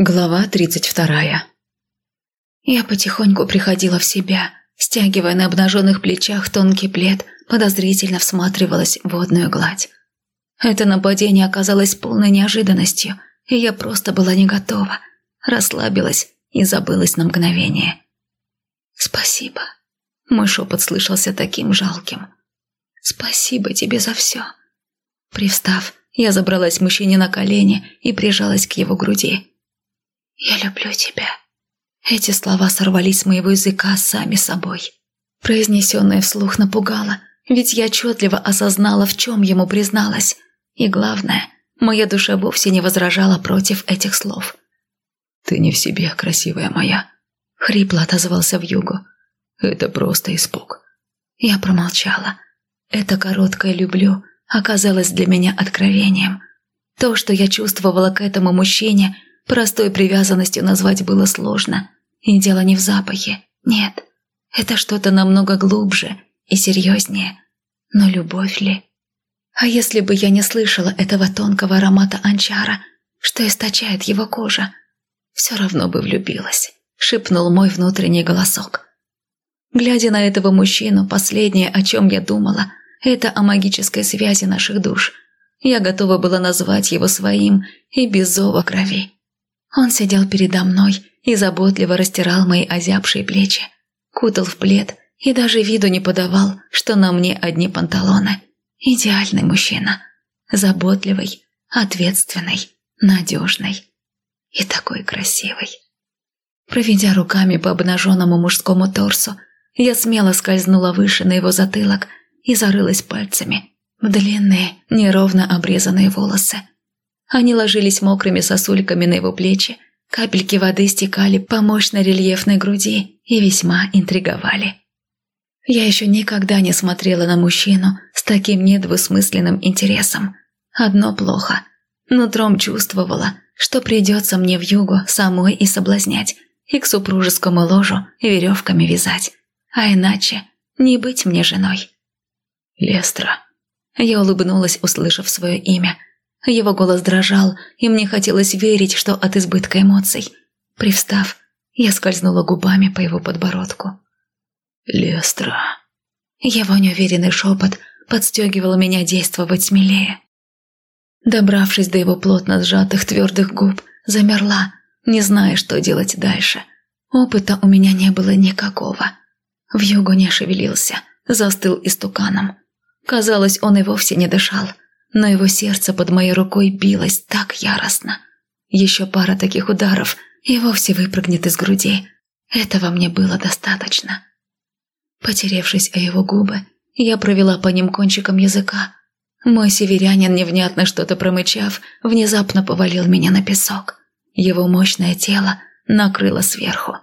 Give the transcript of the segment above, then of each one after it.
Глава тридцать вторая. Я потихоньку приходила в себя, стягивая на обнаженных плечах тонкий плед, подозрительно всматривалась в водную гладь. Это нападение оказалось полной неожиданностью, и я просто была не готова, расслабилась и забылась на мгновение. «Спасибо», – мой шепот слышался таким жалким. «Спасибо тебе за все». Привстав, я забралась мужчине на колени и прижалась к его груди. «Я люблю тебя». Эти слова сорвались с моего языка сами собой. Произнесенное вслух напугало, ведь я отчетливо осознала, в чем ему призналась. И главное, моя душа вовсе не возражала против этих слов. «Ты не в себе, красивая моя», — хрипло отозвался в югу. «Это просто испуг». Я промолчала. Это короткое «люблю» оказалось для меня откровением. То, что я чувствовала к этому мужчине — Простой привязанностью назвать было сложно. И дело не в запахе. Нет, это что-то намного глубже и серьезнее. Но любовь ли? А если бы я не слышала этого тонкого аромата анчара, что источает его кожа, все равно бы влюбилась, шепнул мой внутренний голосок. Глядя на этого мужчину, последнее, о чем я думала, это о магической связи наших душ. Я готова была назвать его своим и без зова крови. Он сидел передо мной и заботливо растирал мои озябшие плечи, кутал в плед и даже виду не подавал, что на мне одни панталоны. Идеальный мужчина. Заботливый, ответственный, надежный и такой красивый. Проведя руками по обнаженному мужскому торсу, я смело скользнула выше на его затылок и зарылась пальцами в длинные, неровно обрезанные волосы. Они ложились мокрыми сосульками на его плечи, капельки воды стекали по мощной рельефной груди и весьма интриговали. Я еще никогда не смотрела на мужчину с таким недвусмысленным интересом. Одно плохо. Нутром чувствовала, что придется мне в югу самой и соблазнять, и к супружескому ложу веревками вязать. А иначе не быть мне женой. Лестра. Я улыбнулась, услышав свое имя – его голос дрожал, и мне хотелось верить, что от избытка эмоций. Привстав, я скользнула губами по его подбородку. «Лестра». Его неуверенный шепот подстегивал меня действовать смелее. Добравшись до его плотно сжатых твердых губ, замерла, не зная, что делать дальше. Опыта у меня не было никакого. В югу не шевелился, застыл истуканом. Казалось, он и вовсе не дышал но его сердце под моей рукой билось так яростно. Еще пара таких ударов и вовсе выпрыгнет из груди. Этого мне было достаточно. Потеревшись о его губы, я провела по ним кончиком языка. Мой северянин, невнятно что-то промычав, внезапно повалил меня на песок. Его мощное тело накрыло сверху.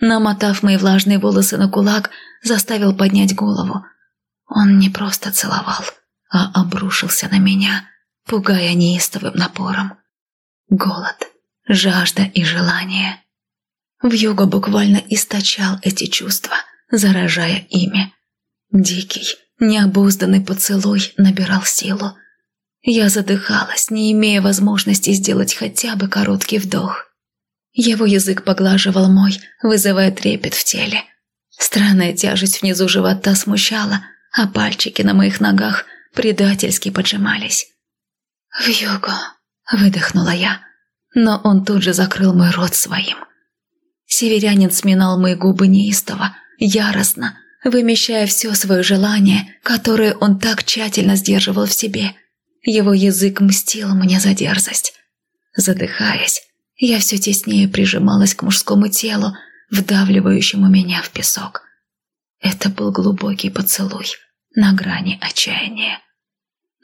Намотав мои влажные волосы на кулак, заставил поднять голову. Он не просто целовал – а обрушился на меня, пугая неистовым напором. Голод, жажда и желание. Вьюга буквально источал эти чувства, заражая ими. Дикий, необузданный поцелуй набирал силу. Я задыхалась, не имея возможности сделать хотя бы короткий вдох. Его язык поглаживал мой, вызывая трепет в теле. Странная тяжесть внизу живота смущала, а пальчики на моих ногах предательски поджимались. «В юго», — выдохнула я, но он тут же закрыл мой рот своим. Северянин сминал мои губы неистово, яростно, вымещая все свое желание, которое он так тщательно сдерживал в себе. Его язык мстил мне за дерзость. Задыхаясь, я все теснее прижималась к мужскому телу, вдавливающему меня в песок. Это был глубокий поцелуй на грани отчаяния.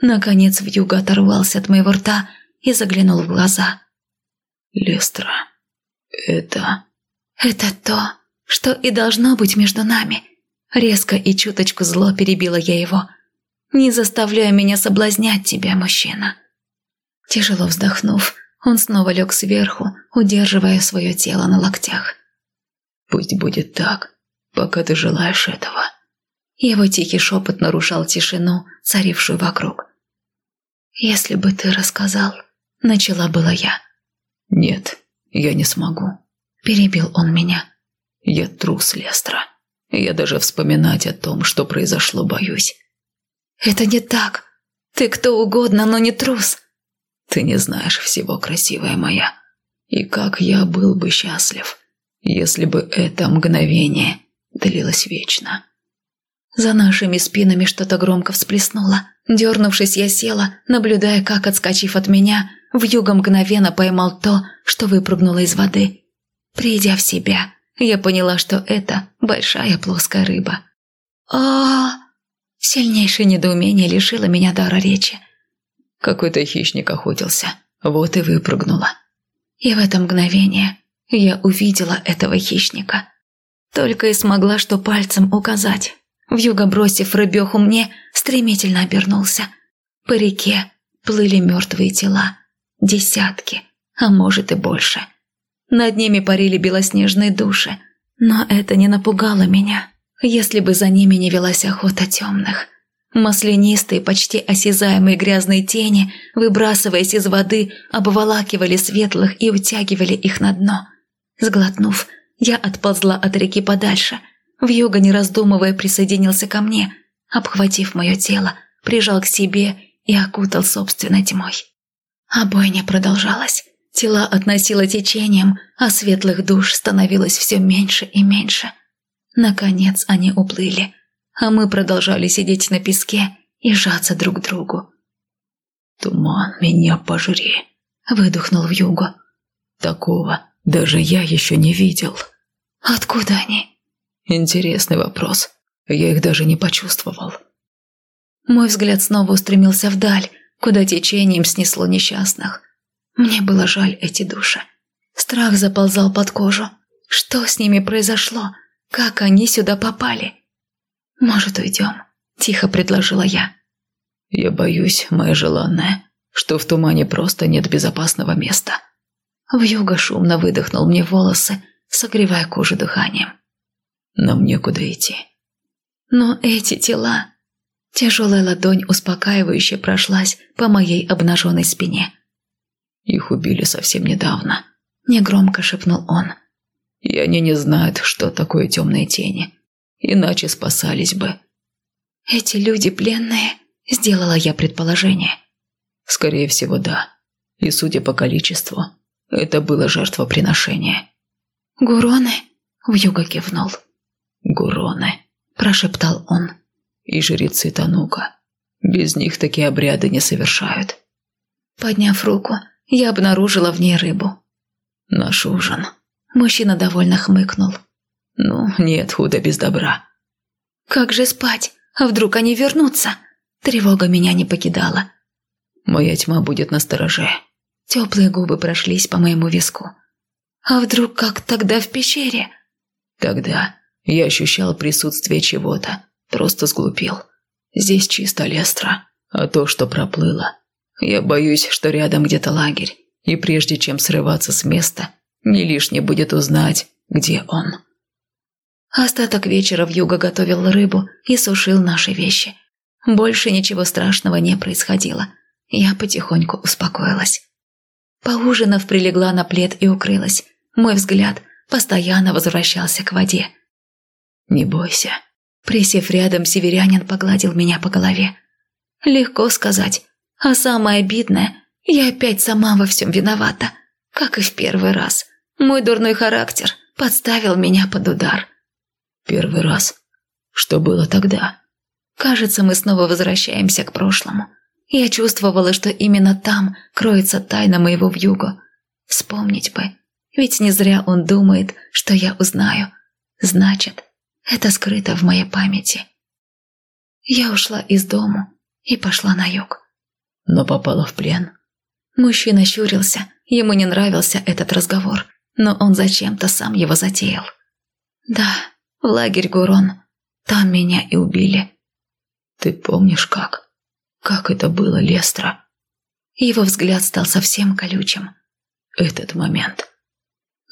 Наконец вьюга оторвался от моего рта и заглянул в глаза. «Лестра, это...» «Это то, что и должно быть между нами». Резко и чуточку зло перебила я его. «Не заставляй меня соблазнять тебя, мужчина». Тяжело вздохнув, он снова лег сверху, удерживая свое тело на локтях. «Пусть будет так, пока ты желаешь этого». Его тихий шепот нарушал тишину, царившую вокруг. «Если бы ты рассказал...» — начала была я. «Нет, я не смогу. Перебил он меня. Я трус, Лестра. Я даже вспоминать о том, что произошло, боюсь. Это не так. Ты кто угодно, но не трус. Ты не знаешь всего, красивая моя. И как я был бы счастлив, если бы это мгновение длилось вечно. За нашими спинами что-то громко всплеснуло. Дернувшись, я села, наблюдая, как, отскочив от меня, в юго мгновенно поймал то, что выпрыгнуло из воды. Придя в себя, я поняла, что это большая плоская рыба. а Сильнейшее недоумение лишило меня дара речи. Какой-то хищник охотился, вот и выпрыгнула. И в это мгновение я увидела этого хищника. Только и смогла что пальцем указать. Вьюга, бросив рыбеху мне, стремительно обернулся. По реке плыли мертвые тела. Десятки, а может и больше. Над ними парили белоснежные души. Но это не напугало меня, если бы за ними не велась охота темных. Маслянистые, почти осязаемые грязные тени, выбрасываясь из воды, обволакивали светлых и утягивали их на дно. Сглотнув, я отползла от реки подальше. Вьюга, не раздумывая, присоединился ко мне, обхватив мое тело, прижал к себе и окутал собственной тьмой. А бойня продолжалась. Тела относило течением, а светлых душ становилось все меньше и меньше. Наконец они уплыли, а мы продолжали сидеть на песке и сжаться друг к другу. «Туман, меня пожри!» – выдохнул в югу. «Такого даже я еще не видел». «Откуда они?» «Интересный вопрос. Я их даже не почувствовал». Мой взгляд снова устремился вдаль, куда течением снесло несчастных. Мне было жаль эти души. Страх заползал под кожу. Что с ними произошло? Как они сюда попали? «Может, уйдем?» – тихо предложила я. «Я боюсь, моя желанная, что в тумане просто нет безопасного места». Вьюга шумно выдохнул мне волосы, согревая кожу дыханием. «Нам некуда идти». «Но эти тела...» Тяжелая ладонь успокаивающе прошлась по моей обнаженной спине. Их убили совсем недавно», – негромко шепнул он. «И они не знают, что такое темные тени. Иначе спасались бы». «Эти люди пленные?» – сделала я предположение. «Скорее всего, да. И судя по количеству, это было жертвоприношение». «Гуроны?» – Вьюга кивнул. «Гуроны», – прошептал он. «И жрецы Танука. Без них такие обряды не совершают». Подняв руку, я обнаружила в ней рыбу. «Наш ужин». Мужчина довольно хмыкнул. «Ну, нет худа без добра». «Как же спать? А вдруг они вернутся?» Тревога меня не покидала. «Моя тьма будет на стороже». Теплые губы прошлись по моему виску. «А вдруг как тогда в пещере?» «Тогда я ощущал присутствие чего-то, просто сглупил. Здесь чисто лестра, а то, что проплыло, я боюсь, что рядом где-то лагерь, и прежде чем срываться с места, не лишне будет узнать, где он. Остаток вечера в юго готовил рыбу и сушил наши вещи. Больше ничего страшного не происходило. Я потихоньку успокоилась. Поужинав, прилегла на плед и укрылась. Мой взгляд постоянно возвращался к воде. «Не бойся». Присев рядом, северянин погладил меня по голове. Легко сказать. А самое обидное, я опять сама во всем виновата. Как и в первый раз. Мой дурной характер подставил меня под удар. Первый раз? Что было тогда? Кажется, мы снова возвращаемся к прошлому. Я чувствовала, что именно там кроется тайна моего вьюга. Вспомнить бы. Ведь не зря он думает, что я узнаю. Значит, это скрыто в моей памяти. Я ушла из дому и пошла на юг но попала в плен. Мужчина щурился, ему не нравился этот разговор, но он зачем-то сам его затеял. Да, в лагерь Гурон. Там меня и убили. Ты помнишь как? Как это было, Лестра? Его взгляд стал совсем колючим. Этот момент.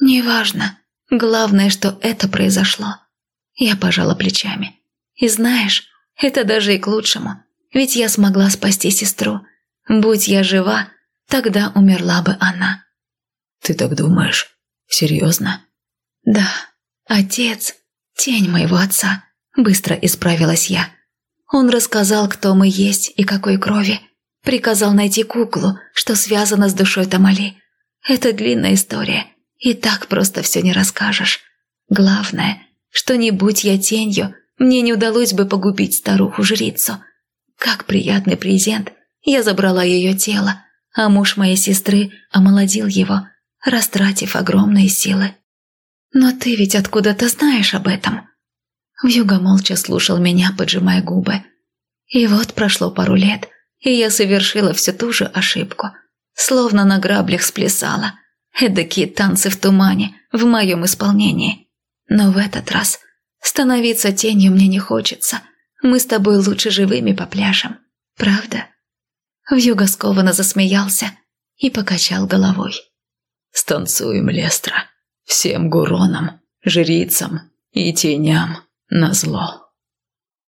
Неважно. Главное, что это произошло. Я пожала плечами. И знаешь, это даже и к лучшему. Ведь я смогла спасти сестру Будь я жива, тогда умерла бы она. Ты так думаешь? Серьезно? Да, отец, тень моего отца. Быстро исправилась я. Он рассказал, кто мы есть и какой крови. Приказал найти куклу, что связано с душой Тамали. Это длинная история, и так просто все не расскажешь. Главное, что не будь я тенью, мне не удалось бы погубить старуху-жрицу. Как приятный презент, я забрала ее тело, а муж моей сестры омолодил его, растратив огромные силы. Но ты ведь откуда-то знаешь об этом. Вьюга молча слушал меня, поджимая губы. И вот прошло пару лет, и я совершила всю ту же ошибку. Словно на граблях сплясала. Эдакие танцы в тумане в моем исполнении. Но в этот раз становиться тенью мне не хочется. Мы с тобой лучше живыми по пляжам. Правда? Вьюга скованно засмеялся и покачал головой. «Станцуем, Лестра, всем гуронам, жрицам и теням назло».